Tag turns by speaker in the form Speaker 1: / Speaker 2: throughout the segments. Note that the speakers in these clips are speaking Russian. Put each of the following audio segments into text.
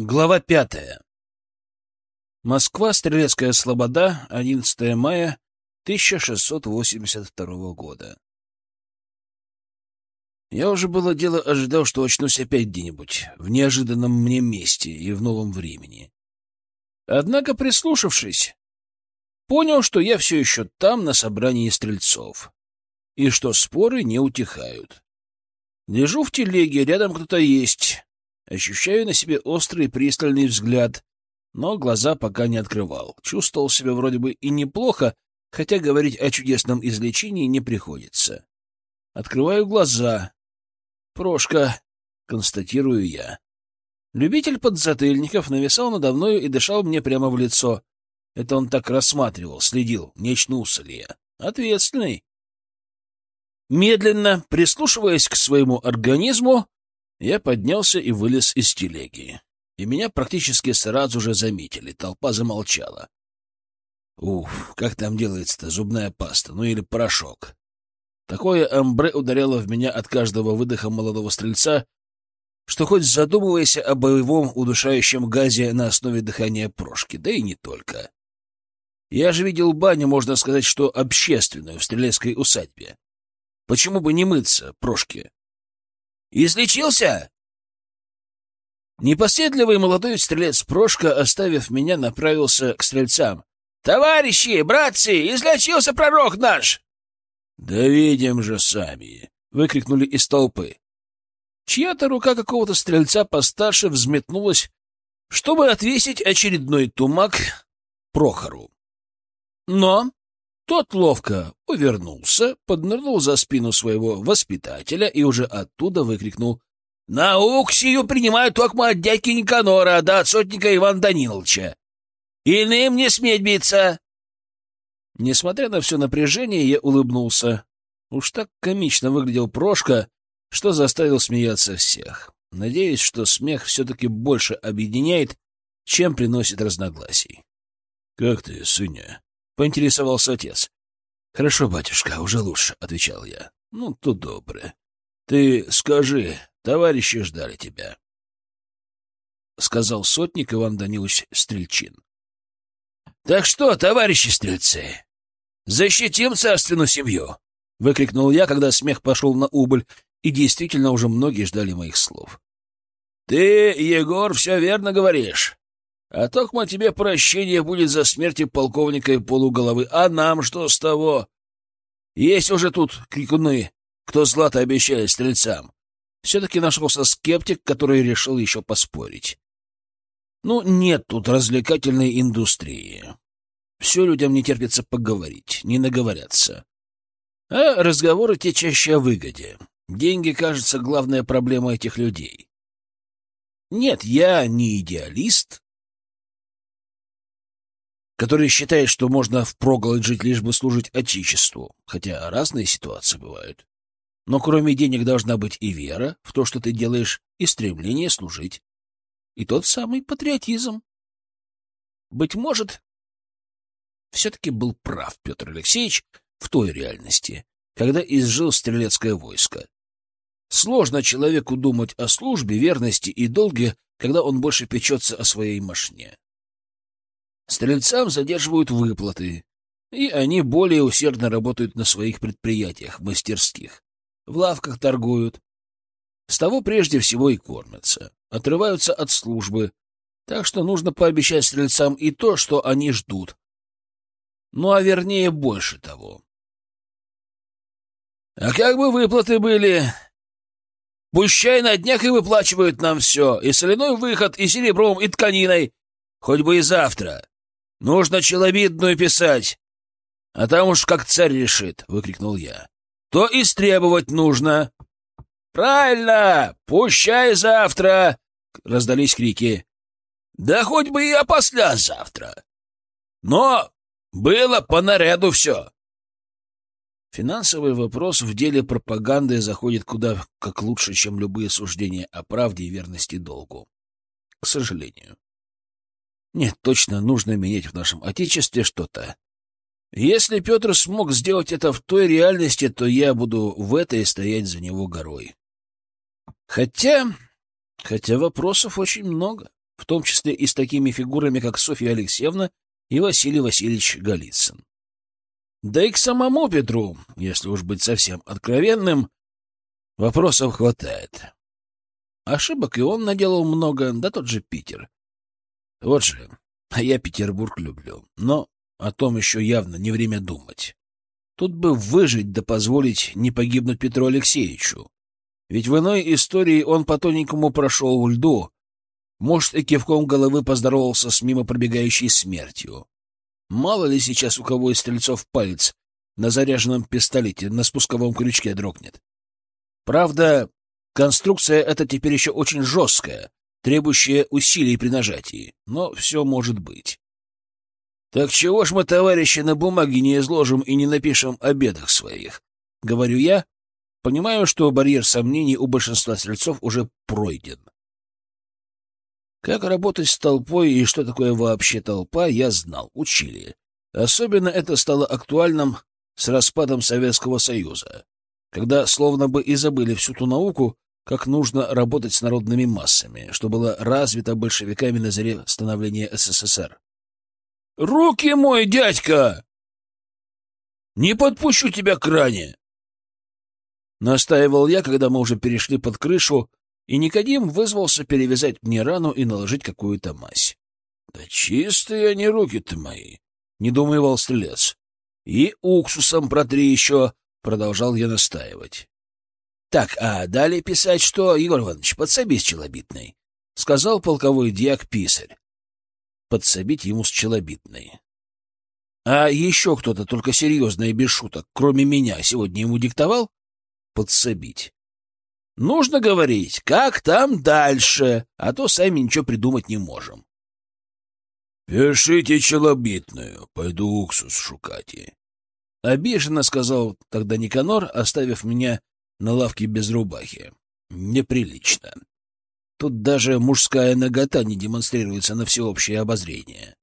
Speaker 1: Глава пятая. Москва, Стрелецкая Слобода, 11 мая 1682 года. Я уже было дело ожидал, что очнусь опять где-нибудь, в неожиданном мне месте и в новом времени. Однако, прислушавшись, понял, что я все еще там, на собрании стрельцов, и что споры не утихают. Лежу в телеге, рядом кто-то есть, Ощущаю на себе острый пристальный взгляд, но глаза пока не открывал. Чувствовал себя вроде бы и неплохо, хотя говорить о чудесном излечении не приходится. Открываю глаза. Прошка, констатирую я. Любитель подзатыльников нависал надо мною и дышал мне прямо в лицо. Это он так рассматривал, следил, не очнулся ли я. Ответственный. Медленно, прислушиваясь к своему организму, я поднялся и вылез из телеги. И меня практически сразу же заметили. Толпа замолчала. Уф, как там делается-то зубная паста, ну или порошок. Такое амбре ударяло в меня от каждого выдоха молодого стрельца, что хоть задумывайся о боевом удушающем газе на основе дыхания прошки, да и не только. Я же видел баню, можно сказать, что общественную в стрелецкой усадьбе. Почему бы не мыться, прошки? Излечился?» Непоседливый молодой стрелец Прошка, оставив меня, направился к стрельцам. «Товарищи, братцы, излечился пророк наш!» «Да видим же сами!» — выкрикнули из толпы. Чья-то рука какого-то стрельца постарше взметнулась, чтобы отвесить очередной тумак Прохору. Но тот ловко увернулся, поднырнул за спину своего воспитателя и уже оттуда выкрикнул «Наук сию принимают только от дядьки Никанора да от сотника Ивана Даниловича. Иным не сметь биться!» Несмотря на все напряжение, я улыбнулся. Уж так комично выглядел Прошка, что заставил смеяться всех. Надеюсь, что смех все-таки больше объединяет, чем приносит разногласий. — Как ты, сыня? Поинтересовался отец. — Хорошо, батюшка, уже лучше, — отвечал я. — Ну, то добре. Ты скажи, товарищи ждали тебя, — сказал сотник Иван Данилович Стрельчин. — Так что, товарищи стрельцы, защитим царственную семью! — выкрикнул я, когда смех пошел на убыль, и действительно уже многие ждали моих слов. — Ты, Егор, все верно говоришь. А токмо тебе прощение будет за смерти полковника и полуголовы. А нам что с того? Есть уже тут крикуны, кто злато обещает стрельцам. Все-таки нашелся скептик, который решил еще поспорить. Ну, нет тут развлекательной индустрии. Все людям не терпится поговорить, не наговорятся. А разговоры те чаще о выгоде. Деньги, кажется, главная проблема этих людей. Нет, я не идеалист, который считает, что можно впроголодь жить, лишь бы служить Отечеству, хотя разные ситуации бывают. Но кроме денег должна быть и вера в то, что ты делаешь, и стремление служить. И тот самый патриотизм. Быть может, все-таки был прав Петр Алексеевич в той реальности, когда изжил стрелецкое войско. Сложно человеку думать о службе, верности и долге, когда он больше печется о своей машине. Стрельцам задерживают выплаты, и они более усердно работают на своих предприятиях, мастерских, в лавках торгуют. С того прежде всего и кормятся, отрываются от службы, так что нужно пообещать стрельцам и то, что они ждут. Ну, а вернее, больше того. А как бы выплаты были? Пущай на днях и выплачивают нам все, и соляной выход, и серебром, и тканиной, хоть бы и завтра. Нужно челобитную писать. А там уж как царь решит, — выкрикнул я. То истребовать нужно. Правильно! Пущай завтра! — раздались крики. Да хоть бы и опосля завтра. Но было по наряду все. Финансовый вопрос в деле пропаганды заходит куда как лучше, чем любые суждения о правде и верности долгу. К сожалению. Нет, точно нужно менять в нашем Отечестве что-то. Если Петр смог сделать это в той реальности, то я буду в этой стоять за него горой. Хотя... хотя вопросов очень много. в том числе и с такими фигурами, как Софья Алексеевна и Василий Васильевич Голицын. Да и к самому Петру, если уж быть совсем откровенным, вопросов хватает. Ошибок и он наделал много, да тот же Питер. Вот же, а я Петербург люблю, но о том еще явно не время думать. Тут бы выжить да позволить не погибнуть Петру Алексеевичу. Ведь в иной истории он по-тоненькому прошел в льду, может, и кивком головы поздоровался с мимо пробегающей смертью. Мало ли сейчас у кого из стрельцов палец на заряженном пистолете на спусковом крючке дрогнет. Правда, конструкция эта теперь еще очень жесткая, требующая усилий при нажатии, но все может быть. Так чего ж мы, товарищи, на бумаге не изложим и не напишем о бедах своих? Говорю я, понимаю, что барьер сомнений у большинства стрельцов уже пройден. Как работать с толпой и что такое вообще толпа, я знал, учили. Особенно это стало актуальным с распадом Советского Союза, когда словно бы и забыли всю ту науку, как нужно работать с народными массами, что было развито большевиками на заре становления СССР. «Руки мой, дядька! Не подпущу тебя к ране!» Настаивал я, когда мы уже перешли под крышу, и Никодим вызвался перевязать мне рану и наложить какую-то мазь. — Да чистые они руки-то мои! — недоумевал стрелец. — И уксусом протри еще! — продолжал я настаивать. — Так, а далее писать что, Егор Иванович, подсоби с челобитной, — сказал полковой дьяк-писарь. Подсобить ему с челобитной. А еще кто-то, только серьезно и без шуток, кроме меня, сегодня ему диктовал? Подсобить. Нужно говорить, как там дальше, а то сами ничего придумать не можем. — Пишите челобитную, пойду уксус шукати. Обиженно сказал тогда Никанор, оставив меня на лавке без рубахи. Неприлично. Тут даже мужская нагота не демонстрируется на всеобщее обозрение.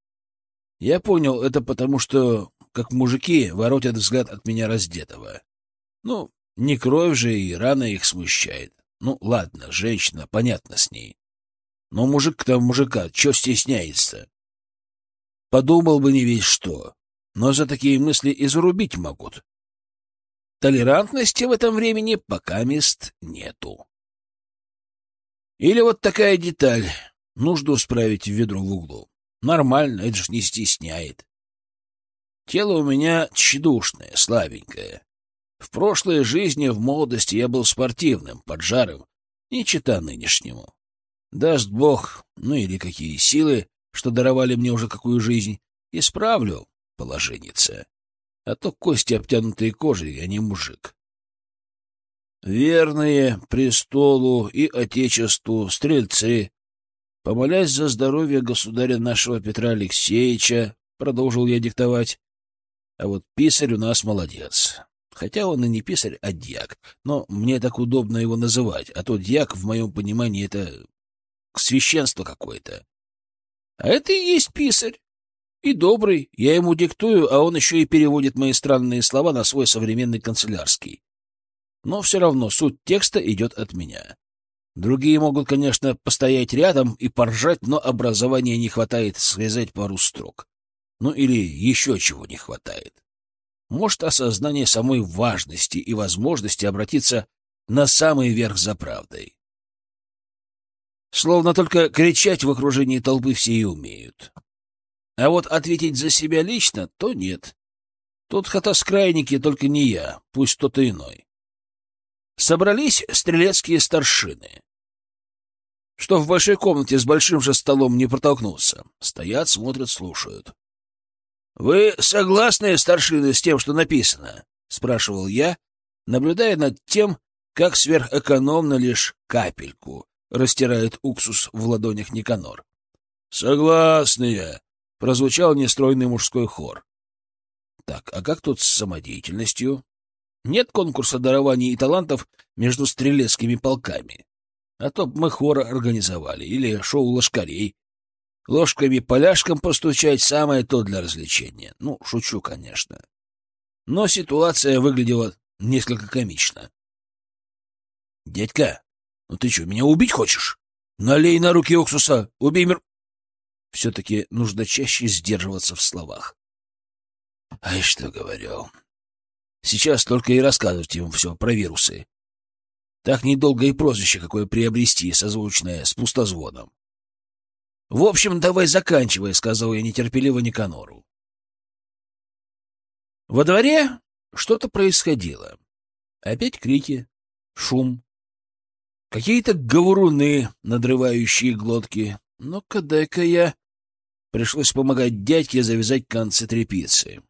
Speaker 1: Я понял это потому, что, как мужики, воротят взгляд от меня раздетого. Ну, не кровь же и рана их смущает. Ну, ладно, женщина, понятно с ней. Но мужик-то мужика, чё стесняется? Подумал бы не весь что, но за такие мысли и зарубить могут. Толерантности в этом времени пока мест нету. Или вот такая деталь. Нужду справить в ведро в углу. Нормально, это ж не стесняет. Тело у меня тщедушное, слабенькое. В прошлой жизни, в молодости я был спортивным, поджарым, не чита нынешнему. Даст Бог, ну или какие силы, что даровали мне уже какую жизнь, исправлю положенница. А то кости, обтянутые кожей, а не мужик. Верные престолу и отечеству стрельцы, помолясь за здоровье государя нашего Петра Алексеевича, продолжил я диктовать, а вот писарь у нас молодец. Хотя он и не писарь, а дьяк. Но мне так удобно его называть, а то дьяк, в моем понимании, это священство какое-то. А это и есть писарь. И добрый. Я ему диктую, а он еще и переводит мои странные слова на свой современный канцелярский. Но все равно суть текста идет от меня. Другие могут, конечно, постоять рядом и поржать, но образования не хватает связать пару строк. Ну или еще чего не хватает может осознание самой важности и возможности обратиться на самый верх за правдой. Словно только кричать в окружении толпы все и умеют. А вот ответить за себя лично, то нет. Тут хатоскрайники только не я, пусть кто-то иной. Собрались стрелецкие старшины. Что в большой комнате с большим же столом не протолкнуться. Стоят, смотрят, слушают. — Вы согласны, старшины, с тем, что написано? — спрашивал я, наблюдая над тем, как сверхэкономно лишь капельку растирает уксус в ладонях Никанор. — Согласные! — прозвучал нестройный мужской хор. — Так, а как тут с самодеятельностью? Нет конкурса дарований и талантов между стрелецкими полками. А то мы хор организовали, или шоу лошкарей, Ложками поляшкам постучать — самое то для развлечения. Ну, шучу, конечно. Но ситуация выглядела несколько комично. — Дядька, ну ты что, меня убить хочешь? Налей на руки уксуса, убей мир... Все-таки нужно чаще сдерживаться в словах. А и что говорю? Сейчас только и рассказывать им все про вирусы. Так недолго и прозвище какое приобрести, созвучное с пустозвоном. — В общем, давай заканчивай, — сказал я нетерпеливо Никанору. Во дворе что-то происходило. Опять крики, шум, какие-то говоруны, надрывающие глотки. Ну-ка, дай-ка я... Пришлось помогать дядьке завязать концы тряпицы.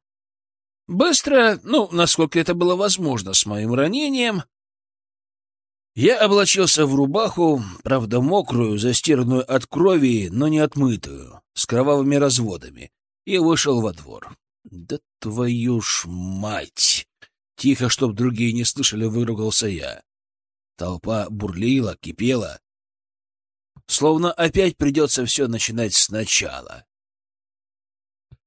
Speaker 1: Быстро, ну, насколько это было возможно с моим ранением, я облачился в рубаху, правда мокрую, застиранную от крови, но не отмытую, с кровавыми разводами, и вышел во двор. Да твою ж мать! Тихо, чтоб другие не слышали, выругался я. Толпа бурлила, кипела. Словно опять придется все начинать сначала.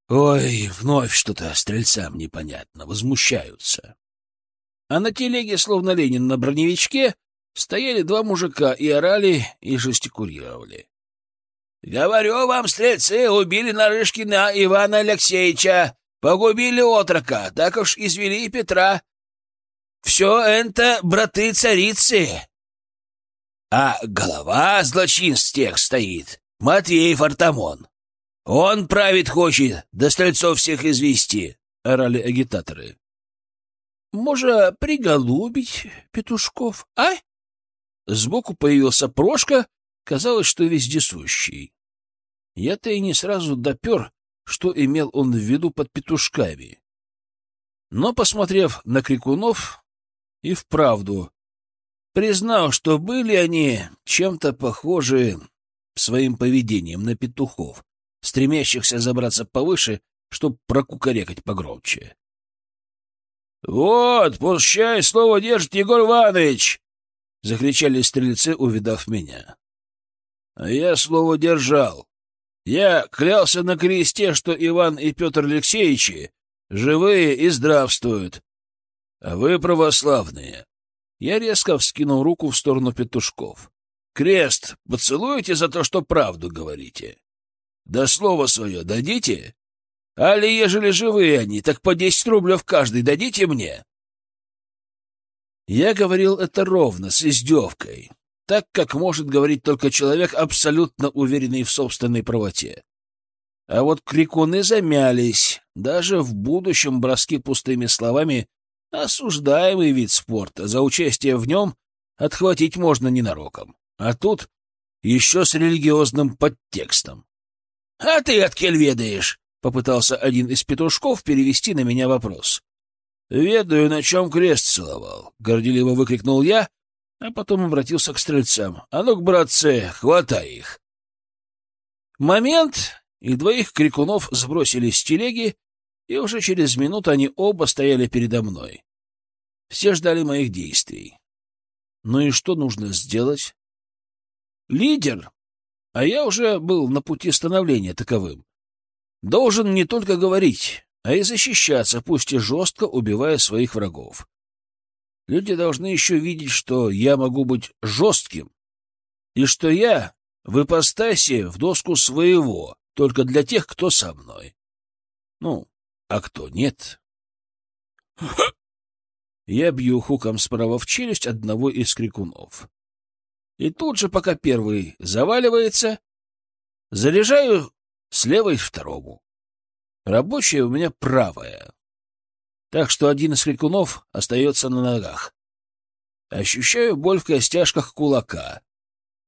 Speaker 1: Ой, вновь что-то стрельцам непонятно, возмущаются. А на телеге, словно Ленин на броневичке, стояли два мужика и орали, и жестикулировали. — Говорю вам, стрельцы, убили Нарышкина Ивана Алексеевича, погубили отрока, так уж извели Петра. Все это браты царицы. А голова злочинств тех стоит, Матвей Фартамон. Он правит хочет, до стрельцов всех извести, — орали агитаторы. — Может, приголубить петушков, а? Сбоку появился Прошка, казалось, что вездесущий. Я-то и не сразу допер, что имел он в виду под петушками. Но, посмотрев на крикунов, и вправду признал, что были они чем-то похожи своим поведением на петухов, стремящихся забраться повыше, чтоб прокукарекать погромче. — Вот, пущай слово держит Егор Иванович! — закричали стрельцы, увидав меня. А я слово держал. Я клялся на кресте, что Иван и Петр Алексеевичи живые и здравствуют. А вы православные. Я резко вскинул руку в сторону петушков. Крест поцелуете за то, что правду говорите? Да слово свое дадите? Али, ежели живые они, так по десять рублев каждый дадите мне? Я говорил это ровно, с издевкой, так, как может говорить только человек, абсолютно уверенный в собственной правоте. А вот крикуны замялись. Даже в будущем броски пустыми словами — осуждаемый вид спорта. За участие в нем отхватить можно ненароком. А тут еще с религиозным подтекстом. — А ты от кель ведаешь? — попытался один из петушков перевести на меня вопрос. «Ведаю, на чем крест целовал», — горделиво выкрикнул я, а потом обратился к стрельцам. «А ну-ка, братцы, хватай их!» Момент, и двоих крикунов сбросили с телеги, и уже через минуту они оба стояли передо мной. Все ждали моих действий. Ну и что нужно сделать? Лидер, а я уже был на пути становления таковым, должен не только говорить, а и защищаться, пусть и жестко убивая своих врагов. Люди должны еще видеть, что я могу быть жестким, и что я в ипостаси в доску своего, только для тех, кто со мной. Ну, а кто нет? Я бью хуком справа в челюсть одного из крикунов. И тут же, пока первый заваливается, заряжаю с левой второму. Рабочая у меня правая. Так что один из крикунов остается на ногах. Ощущаю боль в костяшках кулака.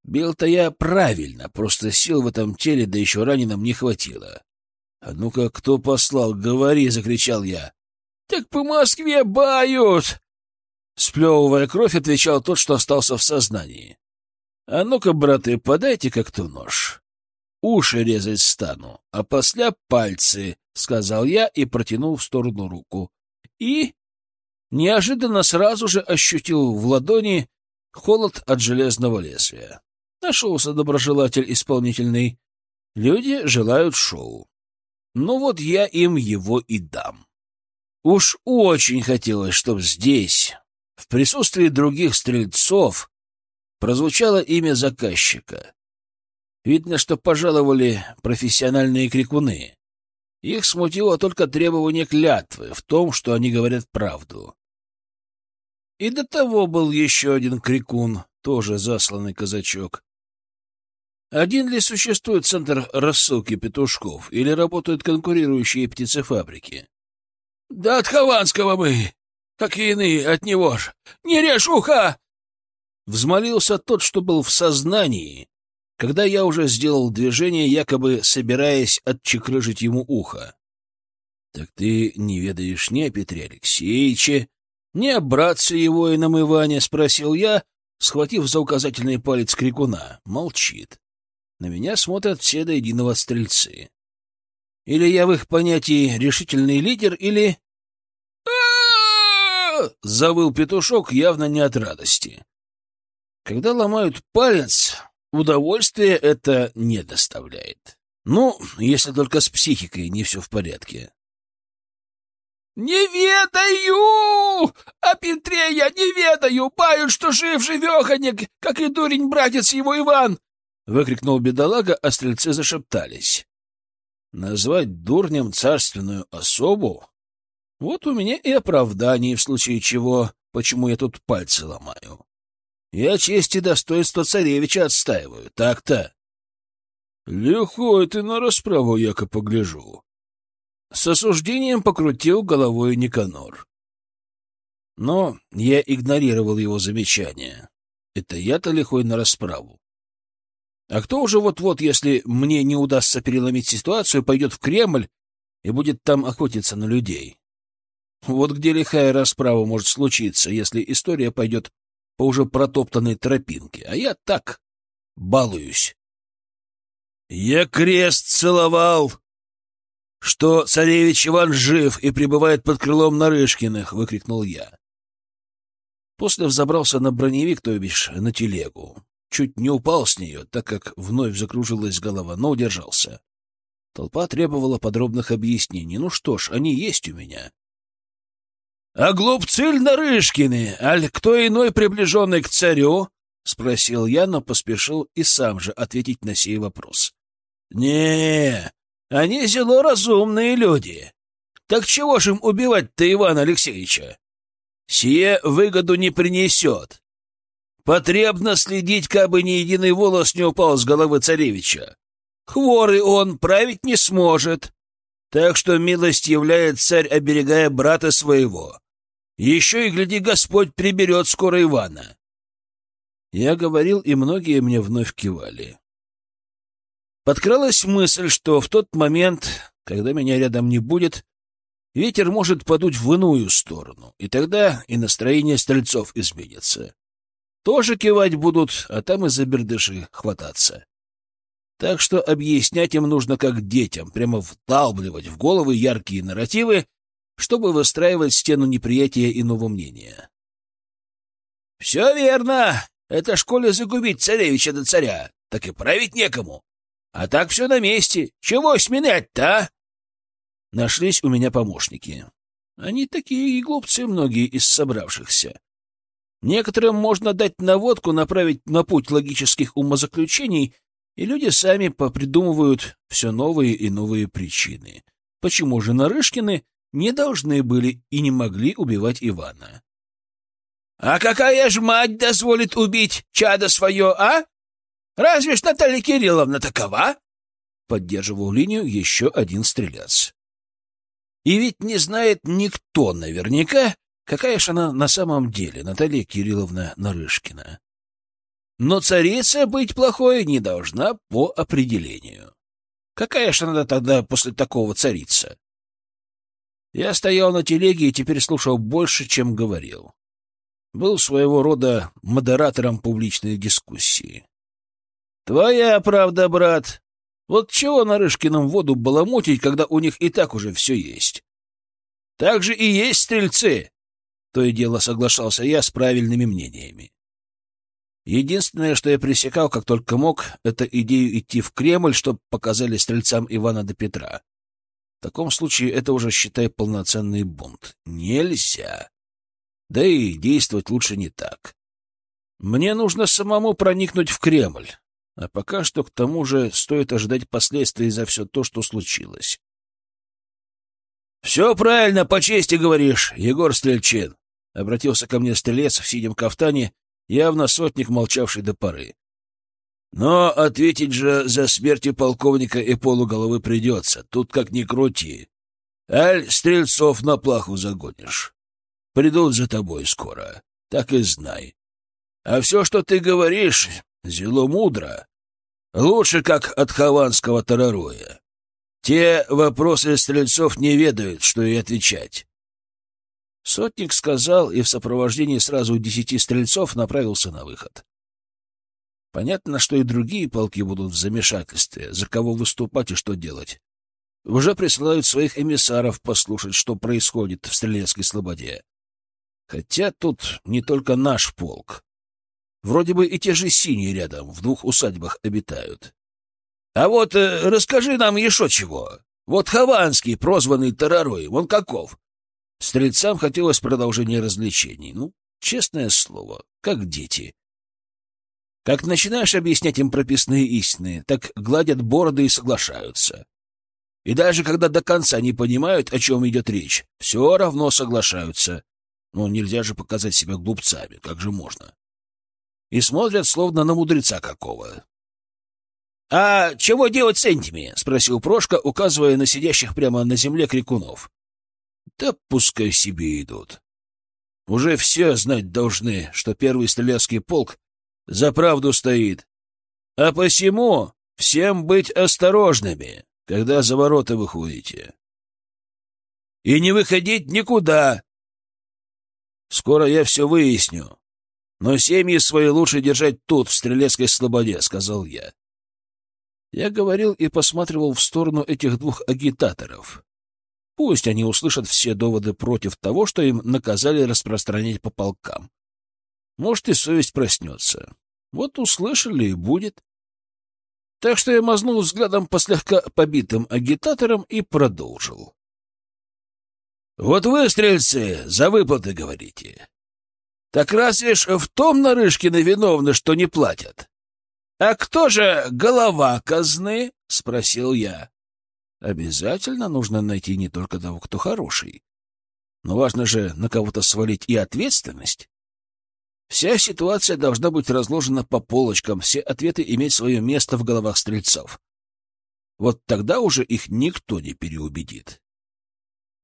Speaker 1: Бил-то я правильно, просто сил в этом теле, да еще раненым не хватило. — А ну-ка, кто послал, говори! — закричал я. — Так по Москве бают! Сплевывая кровь, отвечал тот, что остался в сознании. — А ну-ка, браты, подайте как-то нож. Уши резать стану, а после пальцы, — сказал я и протянул в сторону руку. И неожиданно сразу же ощутил в ладони холод от железного лезвия. Нашелся доброжелатель исполнительный. Люди желают шоу. Ну вот я им его и дам. Уж очень хотелось, чтобы здесь, в присутствии других стрельцов, прозвучало имя заказчика. Видно, что пожаловали профессиональные крикуны. Их смутило только требование клятвы в том, что они говорят правду. И до того был еще один крикун, тоже засланный казачок. Один ли существует центр рассылки петушков, или работают конкурирующие птицефабрики? — Да от Хованского мы, как и иные от него ж. Не режь ухо! Взмолился тот, что был в сознании, когда я уже сделал движение, якобы собираясь отчекрыжить ему ухо. — Так ты не ведаешь ни о Петре Алексеевиче, ни о братце его ином Иване? — спросил я, схватив за указательный палец крикуна. Молчит. На меня смотрят все до единого стрельцы. Или я в их понятии решительный лидер, или... Завыл петушок явно не от радости. Когда ломают палец, удовольствия это не доставляет. Ну, если только с психикой не все в порядке. «Не ведаю! О Петре я не ведаю! Бают, что жив-живеханик, как и дурень-братец его Иван!» — выкрикнул бедолага, а стрельцы зашептались. «Назвать дурнем царственную особу? Вот у меня и оправдание, в случае чего, почему я тут пальцы ломаю. Я честь и достоинство царевича отстаиваю, так-то». «Лихой ты на расправу, яко погляжу», с осуждением покрутил головой Никанор. Но я игнорировал его замечание. Это я-то лихой на расправу. А кто уже вот-вот, если мне не удастся переломить ситуацию, пойдет в Кремль и будет там охотиться на людей? Вот где лихая расправа может случиться, если история пойдет по уже протоптанной тропинке, а я так балуюсь. Я крест целовал, что царевич Иван жив и пребывает под крылом Нарышкиных, — выкрикнул я. После взобрался на броневик, то бишь на телегу. Чуть не упал с нее, так как вновь закружилась голова, но удержался. Толпа требовала подробных объяснений. Ну что ж, они есть у меня. — А глупцы Нарышкины, аль кто иной приближенный к царю? — спросил я, но поспешил и сам же ответить на сей вопрос. — Не, они зело разумные люди. Так чего ж им убивать-то Ивана Алексеевича? Сие выгоду не принесет. Потребно следить, кабы ни единый волос не упал с головы царевича. Хворый он, править не сможет. Так что милость являет царь, оберегая брата своего. Еще и, гляди, Господь приберет скоро Ивана. Я говорил, и многие мне вновь кивали. Подкралась мысль, что в тот момент, когда меня рядом не будет, ветер может подуть в иную сторону, и тогда и настроение стрельцов изменится. Тоже кивать будут, а там и за бердыши хвататься. Так что объяснять им нужно как детям, прямо вдалбливать в головы яркие нарративы, чтобы выстраивать стену неприятия иного мнения. — Все верно. Это школе загубить царевича до царя. Так и править некому. А так все на месте. Чего сминать-то, а? Нашлись у меня помощники. Они такие и глупцы многие из собравшихся. Некоторым можно дать наводку, направить на путь логических умозаключений, и люди сами попридумывают все новые и новые причины. Почему же Нарышкины не должны были и не могли убивать Ивана? — А какая ж мать дозволит убить чадо свое, а? Разве ж Наталья Кирилловна такова? Поддерживал линию еще один стрелец. И ведь не знает никто наверняка, какая ж она на самом деле, Наталья Кирилловна Нарышкина. Но царица быть плохой не должна по определению. Какая ж она тогда после такого царица? Я стоял на телеге и теперь слушал больше, чем говорил. Был своего рода модератором публичной дискуссии. Твоя правда, брат. Вот чего Нарышкиным воду баламутить, когда у них и так уже все есть? Так же и есть стрельцы. То и дело соглашался я с правильными мнениями. Единственное, что я пресекал, как только мог, это идею идти в Кремль, чтобы показали стрельцам Ивана до Петра. В таком случае это уже, считай, полноценный бунт. Нельзя. Да и действовать лучше не так. Мне нужно самому проникнуть в Кремль А пока что, к тому же, стоит ожидать последствий за все то, что случилось. — Все правильно, по чести говоришь, Егор Стрельчин, — обратился ко мне стрелец в синем кафтане, явно сотник, молчавший до поры. — Но ответить же за смертью полковника и полуголовы придется, тут как ни крути. Аль стрельцов на плаху загонишь. Придут за тобой скоро, так и знай. А все, что ты говоришь, зело мудро. Лучше, как от хованского тарароя. Те вопросы стрельцов не ведают, что и отвечать. Сотник сказал и в сопровождении сразу десяти стрельцов направился на выход. Понятно, что и другие полки будут в замешательстве, за кого выступать и что делать. Уже присылают своих эмиссаров послушать, что происходит в Стрелецкой слободе. Хотя тут не только наш полк. Вроде бы и те же синие рядом, в двух усадьбах обитают. А вот э, расскажи нам еще чего. Вот Хованский, прозванный Тарарой, он каков? Стрельцам хотелось продолжения развлечений. Ну, честное слово, как дети. Как начинаешь объяснять им прописные истины, так гладят бороды и соглашаются. И даже когда до конца не понимают, о чем идет речь, все равно соглашаются. Но нельзя же показать себя глупцами, как же можно? и смотрят словно на мудреца какого. — А чего делать с этими? — спросил Прошка, указывая на сидящих прямо на земле крикунов. — Да пускай себе идут. Уже все знать должны, что первый стрелецкий полк за правду стоит. А посему всем быть осторожными, когда за ворота выходите. И не выходить никуда. Скоро я все выясню. Но семьи свои лучше держать тут, в Стрелецкой слободе, — сказал я. Я говорил и посматривал в сторону этих двух агитаторов. Пусть они услышат все доводы против того, что им наказали распространять по полкам. Может, и совесть проснется. Вот услышали и будет. Так что я мазнул взглядом по слегка побитым агитаторам и продолжил. — Вот вы, стрельцы, за выплаты говорите. Так разве ж в том Нарышкины виновны, что не платят? — А кто же голова казны? — спросил я. — Обязательно нужно найти не только того, кто хороший. Но важно же на кого-то свалить и ответственность. Вся ситуация должна быть разложена по полочкам, все ответы иметь свое место в головах стрельцов. Вот тогда уже их никто не переубедит.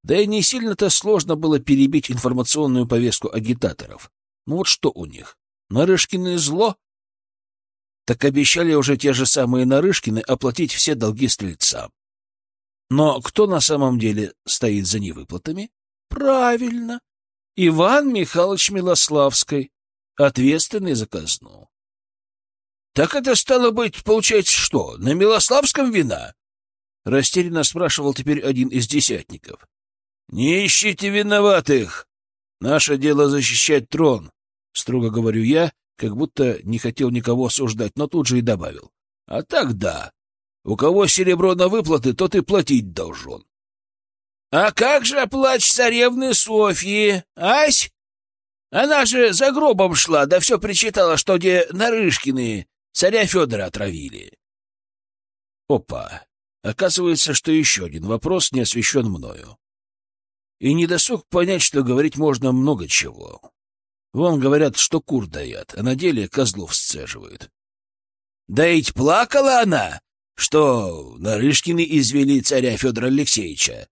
Speaker 1: Да и не сильно-то сложно было перебить информационную повестку агитаторов. Ну вот что у них? Нарышкины зло? Так обещали уже те же самые Нарышкины оплатить все долги стрельцам. Но кто на самом деле стоит за невыплатами? Правильно, Иван Михайлович Милославский, ответственный за казну. Так это стало быть, получается, что, на Милославском вина? Растерянно спрашивал теперь один из десятников. Не ищите виноватых. Наше дело защищать трон. Строго говорю я, как будто не хотел никого осуждать, но тут же и добавил. А так да. У кого серебро на выплаты, тот и платить должен. — А как же плач царевны Софьи, ась? Она же за гробом шла, да все причитала, что где Нарышкины царя Федора отравили. Опа! Оказывается, что еще один вопрос не освещен мною. И не досуг понять, что говорить можно много чего. Вон говорят, что кур дают, а на деле козлов сцеживают. Да ведь плакала она, что Нарышкины извели царя Федора Алексеевича.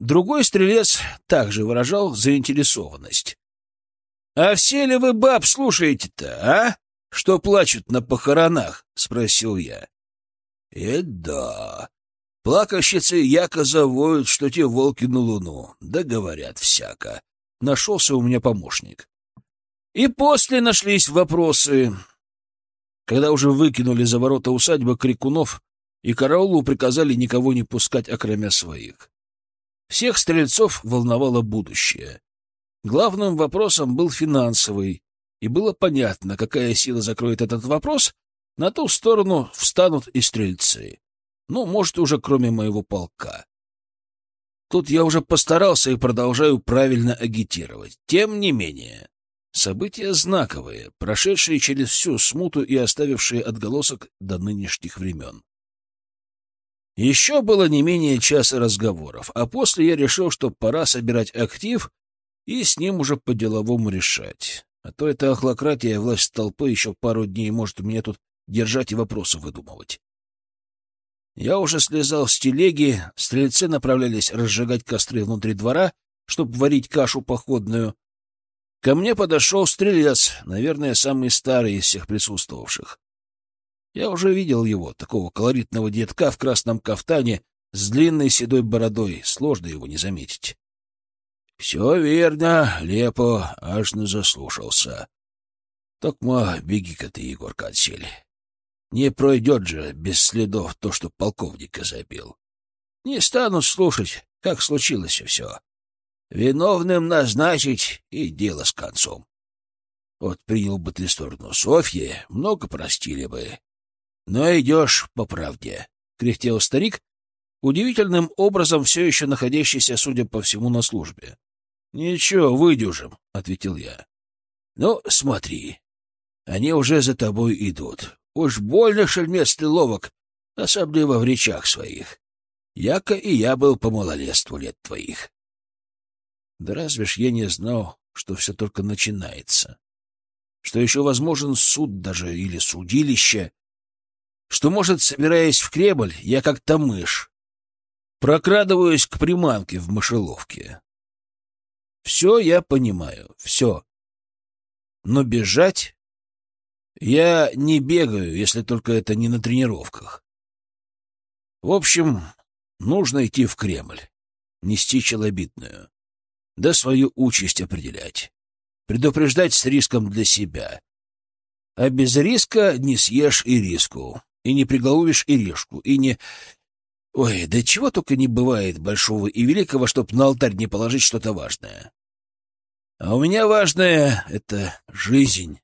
Speaker 1: Другой стрелец также выражал заинтересованность. — А все ли вы баб слушаете-то, а? Что плачут на похоронах? — спросил я. — Э, да. Плакальщицы яко завоют, что те волки на луну. Да говорят всяко. Нашелся у меня помощник. И после нашлись вопросы. Когда уже выкинули за ворота усадьбы крикунов, и караулу приказали никого не пускать, окромя своих. Всех стрельцов волновало будущее. Главным вопросом был финансовый, и было понятно, какая сила закроет этот вопрос, на ту сторону встанут и стрельцы. Ну, может, уже кроме моего полка. Тут я уже постарался и продолжаю правильно агитировать. Тем не менее, События знаковые, прошедшие через всю смуту и оставившие отголосок до нынешних времен. Еще было не менее часа разговоров, а после я решил, что пора собирать актив и с ним уже по-деловому решать. А то эта охлократия, власть толпы еще пару дней может меня тут держать и вопросы выдумывать. Я уже слезал с телеги, стрельцы направлялись разжигать костры внутри двора, чтобы варить кашу походную. Ко мне подошел стрелец, наверное, самый старый из всех присутствовавших. Я уже видел его, такого колоритного детка в красном кафтане с длинной седой бородой, сложно его не заметить. — Все верно, Лепо, аж не заслушался. — Токма, беги-ка ты, Егорка, отсель. Не пройдет же без следов то, что полковника забил. Не станут слушать, как случилось все. Виновным назначить и дело с концом. Вот принял бы ты сторону Софьи, много простили бы. Но идешь по правде, — кряхтел старик, удивительным образом все еще находящийся, судя по всему, на службе. — Ничего, выдюжим, — ответил я. — Ну, смотри, они уже за тобой идут. Уж больно шельмец ты ловок, особливо в речах своих. Яко и я был по малолетству лет твоих. Да разве ж я не знал, что все только начинается, что еще возможен суд даже или судилище, что, может, собираясь в Кремль, я как тамыш, прокрадываюсь к приманке в мышеловке. Все я понимаю, все. Но бежать я не бегаю, если только это не на тренировках. В общем, нужно идти в Кремль, нести челобитную, да свою участь определять, предупреждать с риском для себя. А без риска не съешь и риску, и не приголовишь и решку, и не... Ой, да чего только не бывает большого и великого, чтоб на алтарь не положить что-то важное. А у меня важное — это жизнь.